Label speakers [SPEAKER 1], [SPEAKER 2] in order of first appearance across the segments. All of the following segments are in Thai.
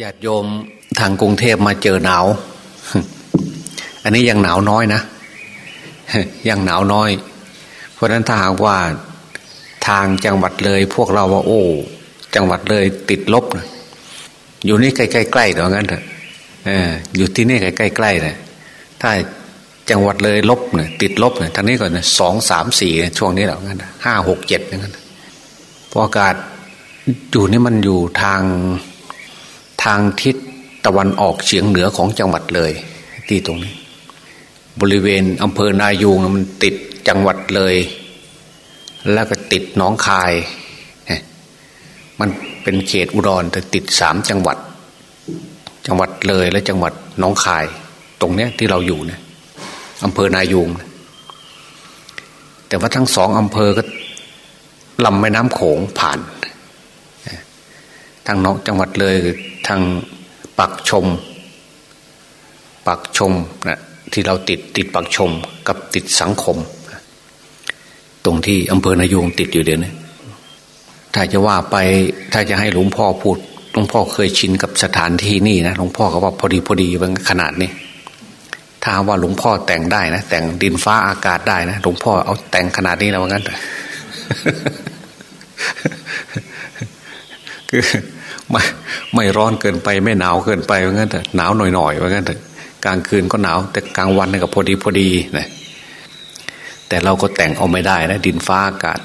[SPEAKER 1] ญาติโยมทางกรุงเทพมาเจอหนาว อันนี้ยังหนาวน้อยนะ ยังหนาวน้อย เพราะนั้นถ้าหากว่าทางจังหวัดเลยพวกเราว่า โอ้ จังหวัดเลยติดลบนะอยู่นี่ใกล้ๆๆเดี๋ยวงั้นเถอะอยู่ที่นี่ใกล้ๆเลยถ้าจังหวัดเลยลบเนี่ยติดลบเนี่ยทางนี้ก่อนสองสามสี่ช่วงนี้เดี๋ยวงั้นห้าหกเจ็ดอย่างนั้นพออากาศอยู่นี่มันอยู่ทาง ทางทิศตะวันออกเฉียงเหนือของจังหวัดเลย ที่ตรงนี้ บริเวณอำเภอนายูงมันติดจังหวัดเลย แล้วก็ติดหนองคาย มันเป็นเขตอุดรแต่ติดสามจังหวัด จังหวัดเลยและจังหวัดหนองคาย ตรงเนี้ยที่เราอยู่เนี่ยอำเภอนายูงแต่ว่าทั้งสองอำเภอก็ลำแม่น้ำโขงผ่านทางนอกจังหวัดเลยางปักชม ปักชมนะที่เราติดติดปักชมกับติดสังคม ตรงที่อำเภอนายูงติดอยู่เดี๋ยวนี้ถ้าจะว่าไปถ้าจะให้หลวงพ่อพูดหลวงพ่อเคยชินกับสถานที่นี่นะหลวงพ่อก็ว่าพอดีพอดีบางขนาดนี้ถ้าว่าหลวงพ่อแต่งได้นะแต่งดินฟ้าอากาศได้นะหลวงพ่อเอาแต่งขนาดนี้แล้วงั้นคือ ไม่ไม่ร้อนเกินไปไม่หนาวเกินไปว่างั้นเถอะหนาวหน่อยๆว่างั้นเถอะกลางคืนก็หนาว แต่กลางวันนี่ก็พอดีพอดีนะแต่เราก็แต่งเอาไม่ได้นะดินฟ้าอากาศ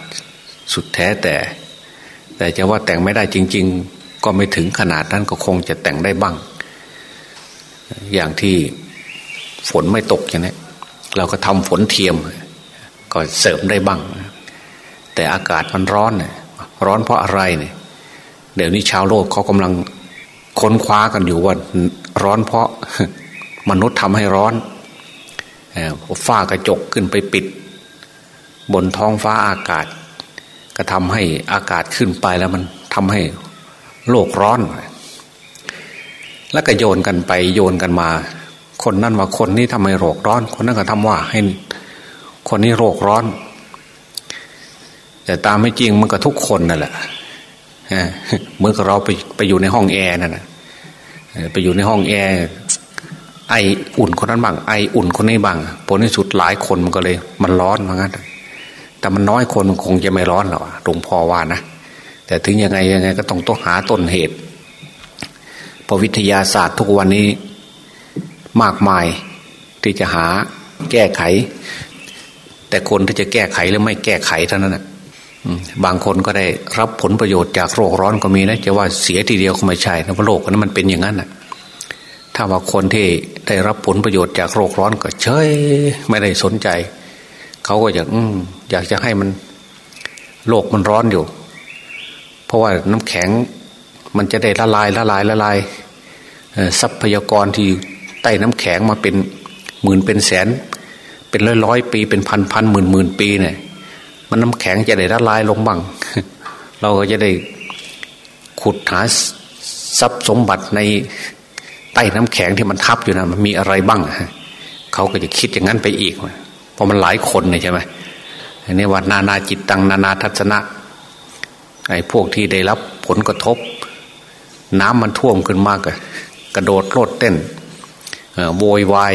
[SPEAKER 1] สุดแท้แต่ แต่จะว่าแต่งไม่ได้จริง ๆ ก็ไม่ถึงขนาดนั้นก็คงจะแต่งได้บ้าง อย่างที่ฝนไม่ตกอย่างนี้เราก็ทำฝนเทียม ก็เสริมได้บ้าง แต่อากาศมันร้อนเนี่ยร้อนเพราะอะไรเนี่ย เดี๋ยวนี้ชาวโลกเขากำลังค้นคว้ากันอยู่ว่าร้อนเพราะมนุษย์ทำให้ร้อนฝ้ากระจกขึ้นไปปิด บนท้องฟ้าอากาศ ก็ทำให้อากาศขึ้นไปแล้วมันทำให้โลกร้อน แล้วก็โยนกันไปโยนกันมา คนนั่นว่าคนนี้ทำให้โรคร้อน คนนั้นก็ทำว่าให้คนนี้โรคร้อน แต่ตามไม่จริงมันก็ทุกคนนั่นแหละ เมื่อเราไปไปอยู่ในห้องแอร์นั่นนะไปอยู่ในห้องแอร์ไออุ่นคนนั้นบ้างไออุ่นคนนี้บ้างผลที่สุดหลายคนมันก็เลย มันร้อนเหมือนกันแต่มันน้อยคนมันคงจะไม่ร้อนหรอกหลวงพ่อว่านะแต่ถึงยังไงยังไงก็ต้องต้องหาต้นเหตุพอวิทยาศาสตร์ทุกวันนี้มากมายที่จะหาแก้ไข แต่คนที่จะแก้ไขหรือไม่แก้ไขเท่านั้นนะ บางคนก็ได้รับผลประโยชน์จากโรคร้อนก็มีนะจะว่าเสียทีเดียวก็ไม่ใช่นะเพราะโรคนั้นมันเป็นอย่างนั้นนะถ้าว่าคนที่ได้รับผลประโยชน์จากโรคร้อนก็เฉยไม่ได้สนใจ เขาก็อยากอยากจะให้มันโลกมันร้อนอยู่ เพราะว่าน้ำแข็งมันจะได้ละลายละลายละลายทรัพยากรที่ใต้น้ำแข็งมาเป็นหมื่นเป็นแสน เป็นร้อยร้อยปีเป็นพันพันหมื่นหมื่นปีเนี่ย มันน้ำแข็งจะได้ละลายลงบ้าง เราก็จะได้ขุดหาทรัพย์สมบัติในใต้น้ำแข็งที่มันทับอยู่นะมันมีอะไรบ้างเขาก็จะคิดอย่างนั้นไปอีกเพราะมันหลายคนเนี่ยใช่ไหมอันนี้ว่านานาจิตตังนานาทัศนะไอ้พวกที่ได้รับผลกระทบ น้ำมันท่วมขึ้นมากกระโดดโลดเต้นโวยวาย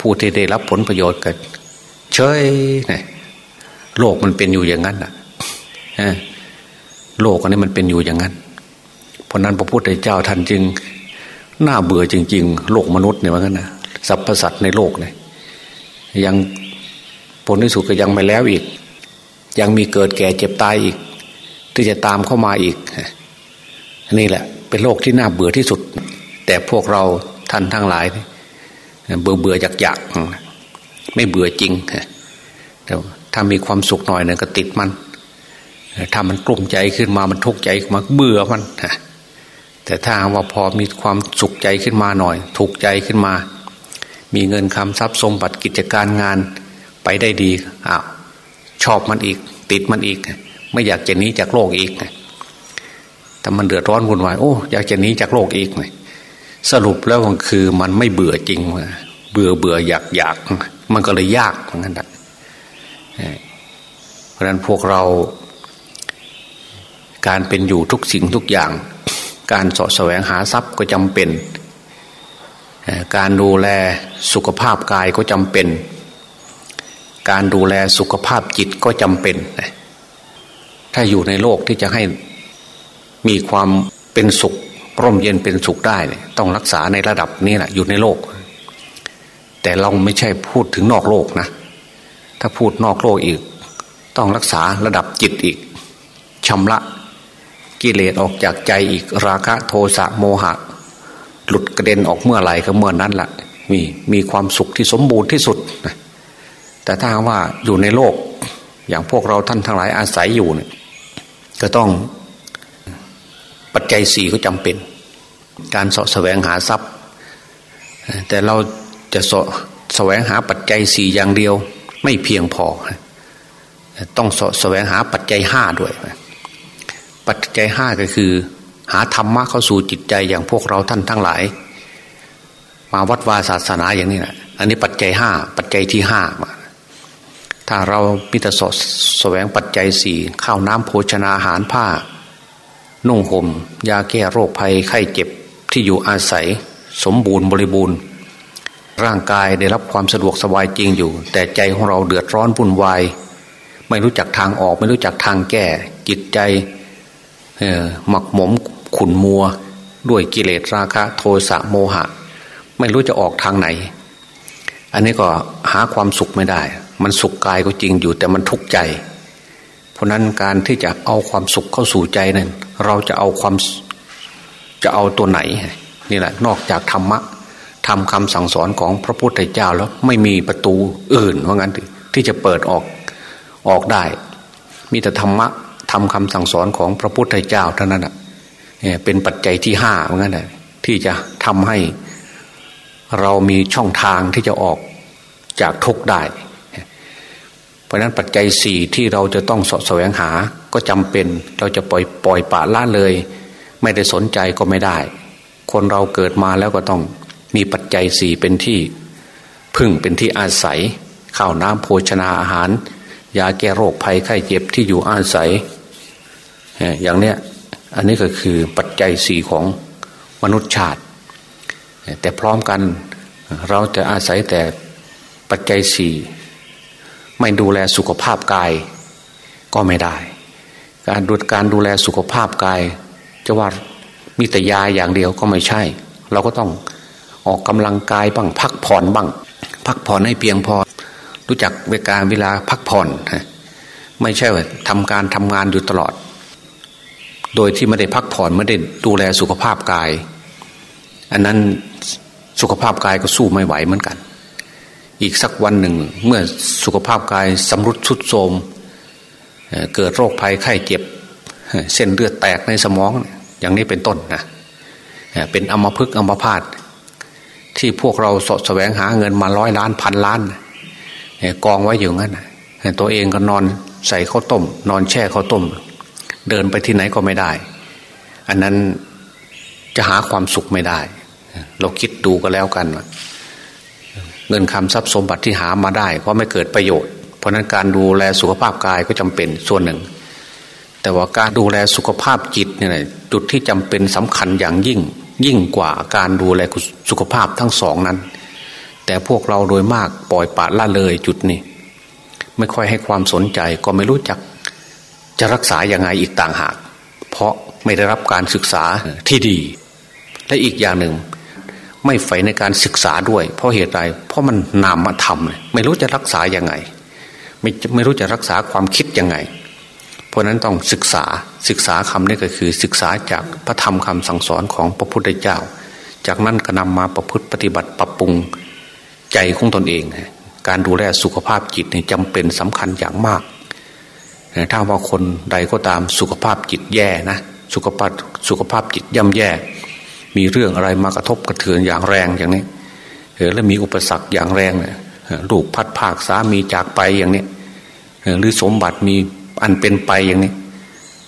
[SPEAKER 1] ผู้ที่ได้รับผลประโยชน์ก็เฉยเนี่ย โลกมันเป็นอยู่อย่างนั้นอะโลกอันนี้มันเป็นอยู่อย่างนั้น เพราะนั้นพระพุทธเจ้าท่านจึงน่าเบื่อจริง ๆ โลกมนุษย์เนี่ยว่างั้นนะสรรพสัตว์ในโลกเนี่ยยังผลที่สุดก็ยังไม่แล้วอีก ยังมีเกิดแก่เจ็บตายอีก ที่จะตามเข้ามาอีกนี่แหละ เป็นโลกที่น่าเบื่อที่สุด แต่พวกเราท่านทั้งหลาย เบื่อเบื่ออยากอยากไม่เบื่อจริงแต่ ถ้ามีความสุขหน่อยเนี่ยก็ติดมันถ้ามันกลุ่มใจขึ้นมามันทุกข์ใจมาเบื่อมันแต่ถ้าว่าพอมีความสุขใจขึ้นมาหน่อย ถูกใจขึ้นมา มีเงินคำทรัพย์สมบัติกิจการงานไปได้ดีอ้าวชอบมันอีก ติดมันอีก ไม่อยากจะหนีจากโลกอีกแต่มันเดือดร้อนวุ่นวายโอ้อยากจะหนีจากโลกอีกสรุปแล้วมันคือมันไม่เบื่อจริงเบื่อเบื่ออยากอยากมันก็เลยยากเหมือนกัน เพราะนั้นพวกเราการเป็นอยู่ทุกสิ่งทุกอย่าง การสาะแสวงหาทรัพย์ก็จำเป็น การดูแลสุขภาพกายก็จำเป็น การดูแลสุขภาพจิตก็จำเป็น ถ้าอยู่ในโลกที่จะให้มีความเป็นสุขร่มเย็นเป็นสุขได้ต้องรักษาในระดับนี้แหละอยู่ในโลก แต่เราไม่ใช่พูดถึงนอกโลกนะ ถ้าพูดนอกโลกอีก ต้องรักษาระดับจิตอีกชำระกิเลสออกจากใจอีกราคะโทสะโมหะ หลุดกระเด็นออกเมื่อไหร่ก็เมื่อนั้นละ่ะมีมีความสุขที่สมบูรณ์ที่สุดแต่ถ้าว่าอยู่ในโลกอย่างพวกเราท่านทั้งหลายอาศัยอยู่เนี่ยก็ต้องปัจจัยสี่ก็จำเป็น การสาะแสวงหาทรัพย์ แต่เราจะสะแสวงหาปัจจัยสี่อย่างเดียว ไม่เพียงพอ ต้องสแสวงหาปัจจัยห้าด้วย ปัจจัยห้าก็คือ หาธรรมะเข้าสู่จิตใจอย่างพวกเราท่านทั้งหลาย มาวัดวาศาสนาอย่างนี้นะอันนี้ปัจจัยห้าปัจจัยที่ห้าถ้าเราพิจารณาแสวงปัจจัยสี่ข้าวน้ำโภชนาอาหารผ้า นุ่งห่มยาแก้โรคภัยไข้เจ็บที่อยู่อาศัย สมบูรณ์บริบูรณ์ ร่างกายได้รับความสะดวกสบายจริงอยู่ แต่ใจของเราเดือดร้อนวุ่นวายไม่รู้จักทางออก ไม่รู้จักทางแก้ จิตใจหมักหมมขุนมัว ด้วยกิเลสราคะ โทสะโมหะ ไม่รู้จะออกทางไหน อันนี้ก็หาความสุขไม่ได้ มันสุขกายก็จริงอยู่ แต่มันทุกข์ใจ เพราะนั้นการที่จะเอาความสุขเข้าสู่ใจนั้นเราจะเอาความจะเอาตัวไหนนี่แหละนอกจากธรรมะ ทำคำสั่งสอนของพระพุทธเจ้าแล้วไม่มีประตูอื่นว่างั้นที่จะเปิดออกออกได้ มีแต่ธรรมะทำคำสั่งสอนของพระพุทธเจ้าเท่านั้นอะเป็นปัจจัยที่ห้าว่างั้นเลยที่จะทำให้เรามีช่องทางที่จะออกจากทุกได้ เพราะนั้นปัจจัยสี่ที่เราจะต้องสะแสวงหาก็จำเป็น เราจะปล่อยปล่อยปะละเลย ไม่ได้สนใจก็ไม่ได้ คนเราเกิดมาแล้วก็ต้อง จจัยสี่เป็นที่พึ่งเป็นที่อาศัย ข้าวน้ำโภชนาอาหาร ยาแก้โรคภัยไข้เจ็บที่อยู่อาศัย อย่างเนี้ยอันนี้ก็คือปัจจัยสี่ของมนุษย์ชาติ แต่พร้อมกันเราจะอาศัยแต่ปัจจัยสี่ไม่ดูแลสุขภาพกายก็ไม่ได้ การดูการดูแลสุขภาพกาย จะว่ามีแต่ยาอย่างเดียวก็ไม่ใช่ เราก็ต้อง ออกกำลังกายบ้างพักผ่อนบ้าง พักผ่อนให้เพียงพอ รู้จักเวลาเวลาพักผ่อนไม่ใช่ว่าทำการทำงานอยู่ตลอด โดยที่ไม่ได้พักผ่อนไม่ได้ดูแลสุขภาพกาย อันนั้นสุขภาพกายก็สู้ไม่ไหวเหมือนกัน อีกสักวันหนึ่ง เมื่อสุขภาพกายสำรุดชุดโทมเกิดโรคภัยไข้เจ็บ เส้นเลือดแตกในสมอง อย่างนี้เป็นต้นนะเป็นอมพึกอมพาต ที่พวกเราสดแสวงหาเงินมาร้อยล้านพันล้านกองไว้อยู่งั้นตัวเองก็นอนใส่ข้าวต้ม นอนแช่ข้าวต้ม เดินไปที่ไหนก็ไม่ได้ อันนั้นจะหาความสุขไม่ได้ เราคิดดูก็แล้วกัน เงินคำทรัพย์สมบัติที่หามาได้ก็ไม่เกิดประโยชน์ เพราะนั้นการดูแลสุขภาพกายก็จำเป็นส่วนหนึ่ง แต่ว่าการดูแลสุขภาพจิตเนี่ยจุดที่จำเป็นสำคัญอย่างยิ่ง ยิ่งกว่าการดูแลสุขภาพทั้งสองนั้น แต่พวกเราโดยมากปล่อยปละละเลยจุดนี้ ไม่ค่อยให้ความสนใจก็ไม่รู้จัก จะรักษาอย่างไงอีกต่างหาก เพราะไม่ได้รับการศึกษาที่ดี และอีกอย่างหนึ่ง ไม่ใฝ่ในการศึกษาด้วย เพราะเหตุใดเพราะมันนามธรรมไม่รู้จะรักษาอย่างไง ไม่ไม่รู้จะรักษาความคิดยังไง เพราะนั้นต้องศึกษา ศึกษาคำนี้ก็คือศึกษาจากพระธรรมคำสั่งสอนของพระพุทธเจ้า จากนั้นก็นำมาประพฤติปฏิบัติปรับปรุงใจของตนเอง การดูแลสุขภาพจิตนี่จำเป็นสำคัญอย่างมาก ถ้าว่าคนใดก็ตามสุขภาพจิตแย่นะสุขภาพสุขภาพจิตย่ำแย่ มีเรื่องอะไรมากระทบกระเทือนอย่างแรงอย่างนี้แล้วมีอุปสรรคอย่างแรงลูกพัดภาคสามีจากไปอย่างนี้หรือสมบัติมีอันเป็นไปอย่างนี้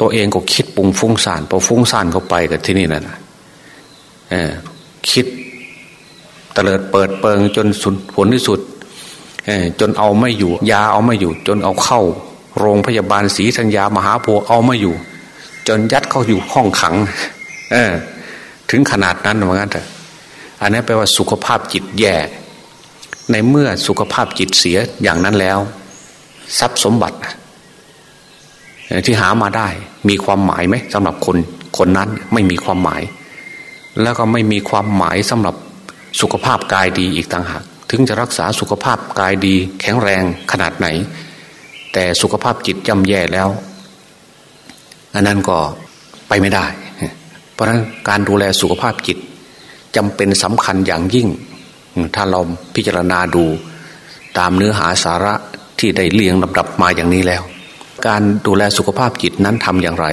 [SPEAKER 1] ตัวเองก็คิดปุงฟุ้งซ่านพอฟุ้งซ่านเข้าไปกับที่นี่นั่นคิดเตลิดเปิดเปิงจนสุดผลที่สุดจนเอาไม่อยู่ ยาเอาไม่อยู่ จนเอาเข้า โรงพยาบาลศรีธัญญามหาโพเอาไม่อยู่ จนยัดเข้าอยู่ห้องขัง เออ ถึงขนาดนั้นเหมือนกันเถอะอันนี้แปลว่าสุขภาพจิตแย่ ในเมื่อสุขภาพจิตเสียอย่างนั้นแล้ว ทรัพย์สมบัติ ที่หามาได้มีความหมายไหมสำหรับคนคนนั้นไม่มีความหมาย แล้วก็ไม่มีความหมายสำหรับสุขภาพกายดีอีกต่างหาก ถึงจะรักษาสุขภาพกายดี แข็งแรงขนาดไหน แต่สุขภาพจิตย่ำแย่แล้วอันนั้นก็ไปไม่ได้ เพราะฉะนั้นการดูแลสุขภาพจิตจำเป็นสำคัญอย่างยิ่ง ถ้าเราพิจารณาดูตามเนื้อหาสาระที่ได้เรียงลำดับมาอย่างนี้แล้ว การดูแลสุขภาพจิตนั้นทำอย่างไร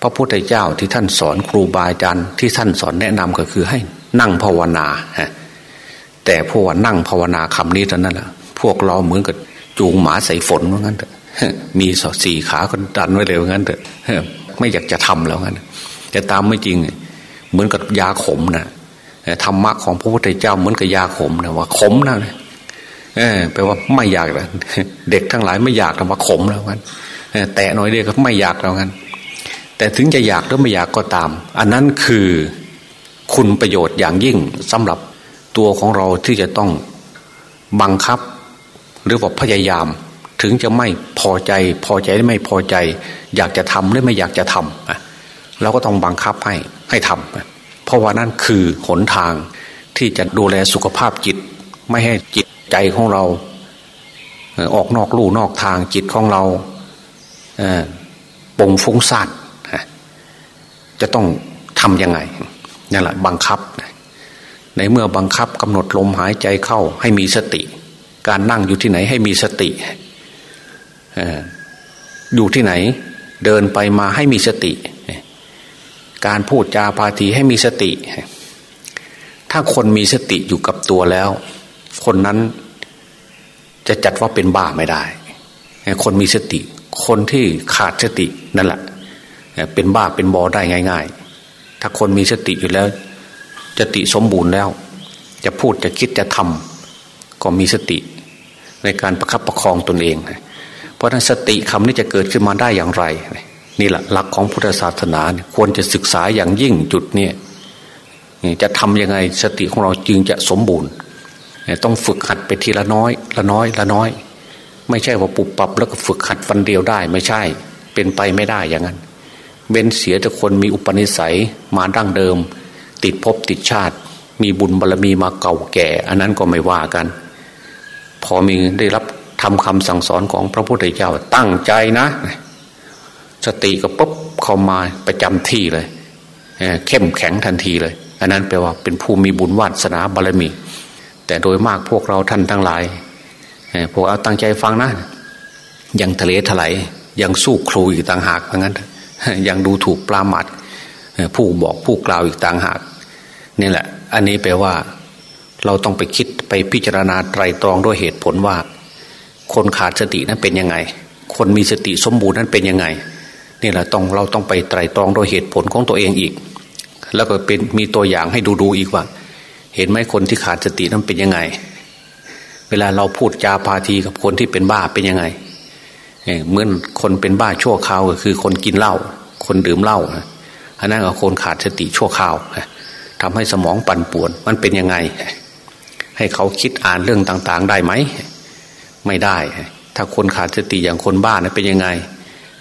[SPEAKER 1] พระพุทธเจ้าที่ท่านสอนครูบาอาจารย์ที่ท่านสอนแนะนำก็คือให้นั่งภาวนาแต่พวกนั่งภาวนาคำนี้เท่านั้นแหละพวกเราเหมือนกับจูงหมาใส่ฝนว่างั้นเถอะมีสอดสี่ขาก็ดันไว้เลยว่างั้นเถอะไม่อยากจะทำแล้วงั้นแต่ตามไม่จริง เหมือนกับยาขมนะธรรมะของพระพุทธเจ้าเหมือนกับยาขมนะว่าขมนะ เออแปลว่าไม่อยากแล้วเด็กทั้งหลายไม่อยากแต่ว่าขมแล้วงั้นแต่น้อยเด็กก็ไม่อยากแล้วงั้นแต่ถึงจะอยากหรือไม่อยากก็ตาม อันนั้นคือคุณประโยชน์อย่างยิ่งสำหรับตัวของเราที่จะต้องบังคับ หรือว่าพยายาม ถึงจะไม่พอใจ พอใจหรือไม่พอใจ อยากจะทำหรือไม่อยากจะทำเราก็ต้องบังคับให้ให้ทำเพราะว่านั่นคือหนทางที่จะดูแลสุขภาพจิต ไม่ให้จิต ใจของเราออกนอกลู่นอกทางจิตของเราปงฟุ้งซ่านจะต้องทำยังไงนี่แหละบังคับ ในเมื่อบังคับกำหนดลมหายใจเข้าให้มีสติ การนั่งอยู่ที่ไหนให้มีสติอยู่ที่ไหน เดินไปมาให้มีสติ การพูดจาพาทีให้มีสติ ถ้าคนมีสติอยู่กับตัวแล้ว คนนั้นจะจัดว่าเป็นบ้าไม่ได้ คนมีสติ คนที่ขาดสตินั่นแหละเป็นบ้าเป็นบอได้ง่าย ๆ ถ้าคนมีสติอยู่แล้วจติสมบูรณ์แล้ว จะพูดจะคิดจะทำก็มีสติ ในการประคับประคองตนเอง เพราะนั้นสติคำนี้จะเกิดขึ้นมาได้อย่างไร นี่แหละหลักของพุทธศาสนาควรจะศึกษาอย่างยิ่งจุดนี้จะทำยังไงสติของเราจึงจะสมบูรณ์ ต้องฝึกหัดไปทีละน้อย ละน้อยละน้อย ไม่ใช่ว่าปุบปับแล้วก็ฝึกหัดวันเดียวได้ ไม่ใช่ เป็นไปไม่ได้อย่างนั้นเบ้นเสียแต่คนมีอุปนิสัยมาดั้งเดิม ติดภพติดชาติ มีบุญบารรมีมาเก่าแก่ อันนั้นก็ไม่ว่ากัน พอมีได้รับทำคำสั่งสอนของพระพุทธเจ้าตั้งใจนะ สติก็ปุ๊บเข้ามาประจำที่เลยเข้มแข็งทันทีเลย อันนั้นแปลว่าเป็นผู้มีบุญวาสนาบารรมี แต่โดยมากพวกเราท่านทั้งหลายพวกเอาตั้งใจฟังนะ ยังทะเลถลายยังสู้ครูอีกต่างหากเพราะงั้น ยังดูถูกปลาหมัดผู้บอกผู้กล่าวอีกต่างหากนี่แหละ อันนี้แปลว่า เราต้องไปคิดไปพิจารณาไตรตรองด้วยเหตุผลว่า คนขาดสตินั้นเป็นยังไง คนมีสติสมบูรณ์นั้นเป็นยังไงนี่แหละต้องเราต้องไปไตรตรองโดยเหตุผลของตัวเองอีก แล้วก็เป็นมีตัวอย่างให้ดูดูอีกว่า เห็นไหมคนที่ขาดสตินั้นเป็นยังไง เวลาเราพูดจาพาทีกับคนที่เป็นบ้าเป็นยังไงเหมือนคนเป็นบ้าชั่วคราวก็คือคนกินเหล้าคนดื่มเหล้าอันนั้นก็คนขาดสติชั่วคราวทำให้สมองปั่นป่วน มันเป็นยังไง ให้เขาคิดอ่านเรื่องต่าง ๆ ได้ไหมไม่ได้ ถ้าคนขาดสติอย่างคนบ้านเป็นยังไง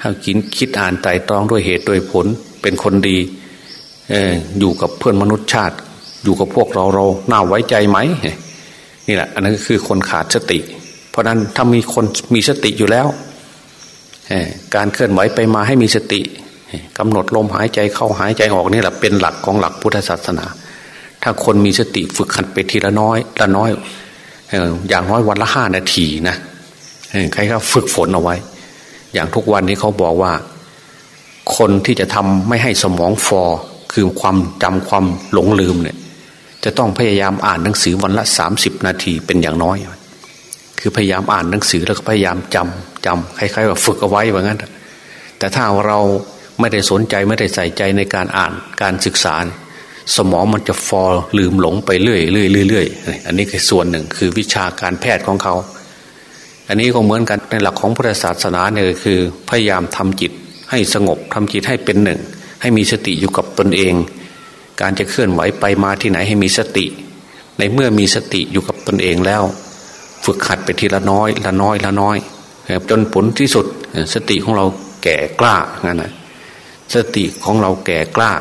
[SPEAKER 1] ถ้าคิดคิดอ่านไตรตรองด้วยเหตุด้วยผล เป็นคนดีอยู่กับเพื่อนมนุษย์ชาติ อยู่กับพวกเราเราน่าไว้ใจไหมนี่แหละอันนั้นก็คือคนขาดสติ เพราะนั้นถ้ามีคนมีสติอยู่แล้วการเคลื่อนไหวไปมาให้มีสติกำหนดลมหายใจเข้าหายใจออกนี่แหละเป็นหลักของหลักพุทธศาสนา ถ้าคนมีสติฝึกขัดไปทีละน้อยละน้อยอย่างน้อยวันละห้านาทีนะใครก็ฝึกฝนเอาไว้ อย่างทุกวันนี้เขาบอกว่า คนที่จะทำไม่ให้สมองฟอ คือความจำความหลงลืมเนี่ย จะต้องพยายามอ่านหนังสือวันละสามสิบนาทีเป็นอย่างน้อย คือพยายามอ่านหนังสือแล้วก็พยายามจำจำคล้ายๆว่าฝึกเอาไว้ว่างั้นแต่ถ้าเราไม่ได้สนใจไม่ได้ใส่ใจในการอ่านการศึกษา สมองมันจะฟอลลืมหลงไปเรื่อยเรื่อยเรื่อยอันนี้คือส่วนหนึ่งคือวิชาการแพทย์ของเขา อันนี้ก็เหมือนกันในหลักของพุทธศาสนาเนี่ยคือพยายามทำจิตให้สงบทำจิตให้เป็นหนึ่ง ให้มีสติอยู่กับตนเอง การจะเคลื่อนไหวไปมาที่ไหนให้มีสติ ในเมื่อมีสติอยู่กับตนเองแล้ว ฝึกขัดไปทีละน้อย ละน้อยละน้อยจนผลที่สุดสติของเราแก่กล้างั้นนะสติของเราแก่กล้า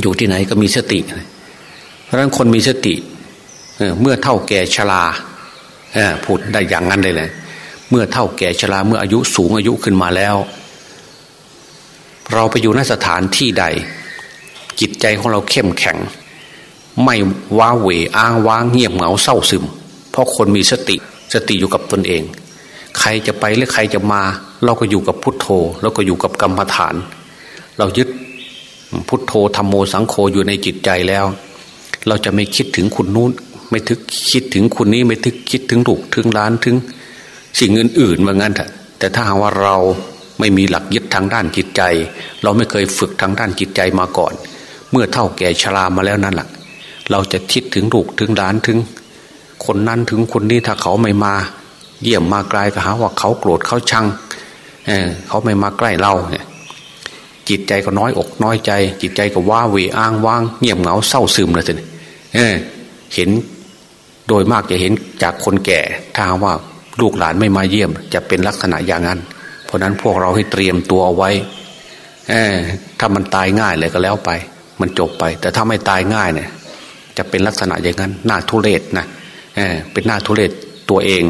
[SPEAKER 1] อยู่ที่ไหนก็มีสติ เพราะฉะนั้นคนมีสติเมื่อเท่าแก่ชราพูดได้อย่างนั้นเลยเลยเมื่อเท่าแก่ชราเมื่ออายุสูงอายุขึ้นมาแล้ว เราไปอยู่นสถานที่ใด จิตใจของเราเข้มแข็ง ไม่ว้าเหวอ้างว้างเงียบเหงาเศร้าซึม เพราะคนมีสติสติอยู่กับตนเอง ใครจะไปหรือใครจะมา เราก็อยู่กับพุทโธเราก็อยู่กับกรรมฐาน เรายึดพุทโธธรรมโมสังโฆอยู่ในจิตใจแล้ว เราจะไม่คิดถึงคุณนู้น ไม่ทึกคิดถึงคุณนี้ไม่ทึกคิดถึงลูกถึงล้านถึง สิ่งอื่นๆว่างั้นแต่ถ้าหากว่าเราไม่มีหลักยึดทางด้านจิตใจ เราไม่เคยฝึกทางด้านจิตใจมาก่อน เมื่อเท่าแก่ชรามาแล้วนั่นแหละเราจะคิดถึงลูกถึงหลานถึง คนนั้นถึงคนนี้ถ้าเขาไม่มา เยี่ยมมาไกลก็หาว่าเขาโกรธเขาชังเเขาไม่มาใกล้เราเนี่ยจิตใจก็น้อยอกน้อยใจ จิตใจก็ว้าเวอ้างว่าง เงียบเหงาเศร้าซึมเลยสิเเห็นโดยมากจะเห็นจากคนแก่ ถ้าว่าลูกหลานไม่มาเยี่ยม จะเป็นลักษณะอย่างนั้น เพราะนั้นพวกเราให้เตรียมตัวเอาไว้ถ้ามันตายง่ายเลยก็แล้วไป มันจบไป แต่ถ้าไม่ตายง่ายเนี่ย จะเป็นลักษณะอย่างนั้นหน้าทุเรศนะเเป็นหน้าทุเรศตัวเอง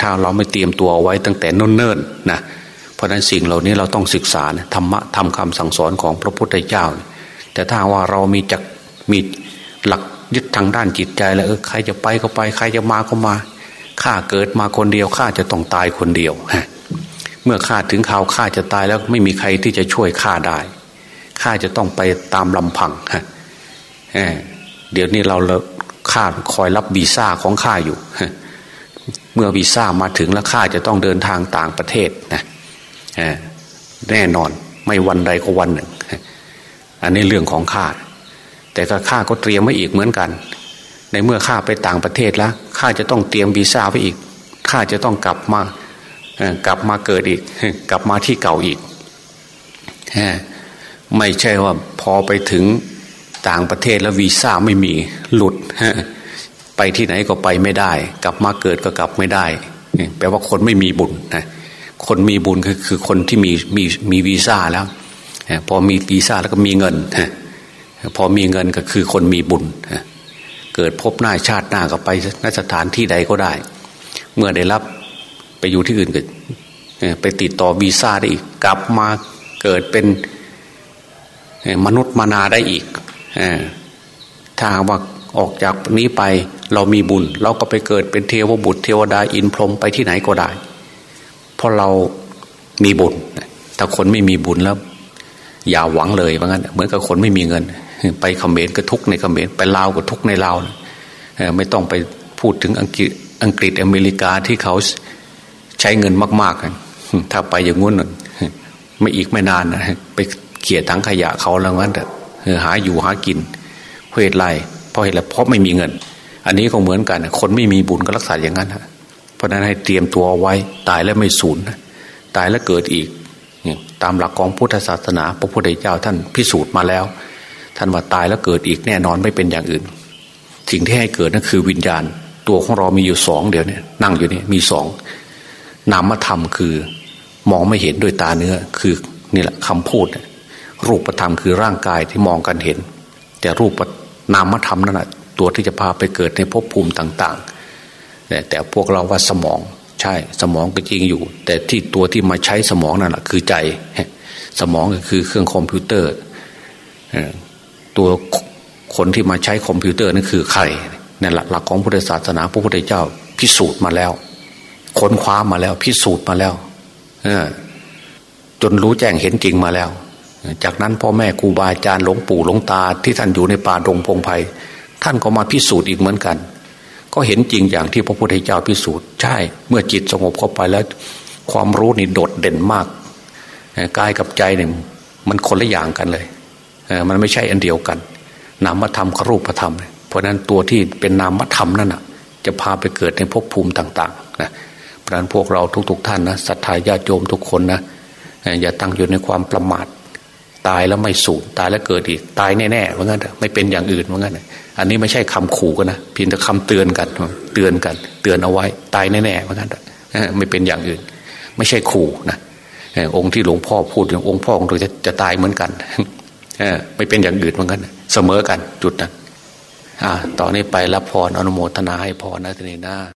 [SPEAKER 1] ถ้าเราไม่เตรียมตัวเอาไว้ตั้งแต่นเนิ่นๆนะเพราะนั้นสิ่งเหล่านี้เราต้องศึกษาธรรมะทำคำสั่งสอนของพระพุทธเจ้า แต่ถ้าว่าเรามีจักมีหลักยึดทางด้านจิตใจแล้วเออใครจะไปก็ไป ใครจะมาก็มาข้าเกิดมาคนเดียวข้าจะต้องตายคนเดียวเมื่อข้าถึงข่าวข้าจะตายแล้วไม่มีใครที่จะช่วยข้าได้ ข้าจะต้องไปตามลำพังฮะเดี๋ยวนี้เราข้าคอยรับวีซ่าของข้าอยู่ เมื่อวีซ่ามาถึงแล้วข้าจะต้องเดินทางต่างประเทศนะแน่นอนไม่วันใดก็วันหนึ่ง อันนี้เรื่องของข้า แต่ก็ข้าก็เตรียมไว้อีกเหมือนกัน ในเมื่อข้าไปต่างประเทศแล้วข้าจะต้องเตรียมวีซ่าไว้อีกข้าจะต้องกลับมากลับมาเกิดอีก กลับมาที่เก่าอีก ไม่ใช่ว่าพอไปถึงต่างประเทศแล้ววีซ่าไม่มีหลุดไปที่ไหนก็ไปไม่ได้ กลับมาเกิดก็กลับไม่ได้แปลว่าคนไม่มีบุญนะคนมีบุญคือคือคนที่มีมีมีวีซ่าแล้วพอมีวีซ่าแล้วก็มีเงินพอมีเงินก็คือคนมีบุญเกิดพบหน้าชาติหน้าก็ไปนสถานที่ใดก็ได้ เมื่อได้รับไปอยู่ที่อื่นก็ไปติดต่อวีซ่าได้อีก กลับมาเกิดเป็น มนุษย์มานาได้อีกถ้าว่าออกจากนี้ไปเรามีบุญ เราก็ไปเกิดเป็นเทวบุตรเทวดาอินพรหมไปที่ไหนก็ได้ เพราะเรามีบุญถ้าคนไม่มีบุญแล้ว อย่าหวังเลยว่างั้น เหมือนกับคนไม่มีเงิน ไปเขมรก็ทุกในเขมรไปลาวก็ทุกในลาวไม่ต้องไปพูดถึงอังกฤษอังกฤษอเมริกาที่เขาใช้เงินมากๆกันถ้าไปอย่างงู้นไม่อีกไม่นานนะไป เขี่ยถังขยะเขาแล้วงั้นแต่หาอยู่หากินเพราะเหตุไรเพราะเหตุไรเพราะไม่มีเงิน อันนี้ก็เหมือนกัน คนไม่มีบุญก็รักษาอย่างนั้นเพราะนั้นให้เตรียมตัวไว้ตายแล้วไม่สูญตายแล้วเกิดอีกตามหลักของพุทธศาสนา พระพุทธเจ้าท่านพิสูจน์มาแล้ว ท่านว่าตายแล้วเกิดอีกแน่นอนไม่เป็นอย่างอื่น สิ่งที่ให้เกิดนั่นคือวิญญาณ ตัวของเรามีอยู่สองเดี๋ยวนี้นั่งอยู่นี่มีสองนามธรรมคือ มองไม่เห็นด้วยตาเนื้อคือนี่แหละคำพูด รูปธรรมคือร่างกายที่มองกันเห็น แต่รูปนามธรรมนั่นแหะตัวที่จะพาไปเกิดในภพภูมิต่างๆ แต่แต่พวกเราว่าสมองใช่สมองก็จริงอยู่ แต่ที่ตัวที่มาใช้สมองนั่นแหละคือใจ สมองก็คือเครื่องคอมพิวเตอร์ตัวคนที่มาใช้คอมพิวเตอร์นั่นคือใครนั่นหลักของพุทธศาสนาพระพุทธเจ้าพิสูจน์มาแล้ว ค้นคว้ามาแล้ว พิสูจน์มาแล้วจนรู้แจ้งเห็นจริงมาแล้ว จากนั้นพ่อแม่ครูบาอาจารย์หลวงปู่หลวงตาที่ท่านอยู่ในป่าดงพงไพรท่านก็มาพิสูจน์อีกเหมือนกัน ก็เห็นจริงอย่างที่พระพุทธเจ้าพิสูจน์ใช่ เมื่อจิตสงบเข้าไปแล้ว ความรู้นี่โดดเด่นมากกายกับใจเนี่ยมันคนละอย่างกันเลยมันไม่ใช่อันเดียวกัน นามธรรมกับรูปธรรม เพราะนั้นตัวที่เป็นนามธรรมนั่นนะจะพาไปเกิดในภพภูมิต่างๆนะเพราะนั้นพวกเราทุก ๆ ท่านนะศรัทธาญาติโยมทุกคนนะอย่าตั้งอยู่ในความประมาท ตายแล้วไม่สูญตายแล้วเกิดอีกตายแน่ๆว่างั้นไม่เป็นอย่างอื่นว่างั้นอันนี้ไม่ใช่คำขู่กันนะเพียงแต่คำเตือนกัน เตือนกัน เตือนเอาไว้ ตายแน่ๆว่างั้นไม่เป็นอย่างอื่น ไม่ใช่ขู่นะองค์ที่หลวงพ่อพูดอย่างองค์พ่อของเราจะจะตายเหมือนกันไม่เป็นอย่างอื่นเหมือนกันเสมอกันจุดนั้นต่อนนี้ไปรับพรอนุโมทนาให้พรนะทีนี้นะ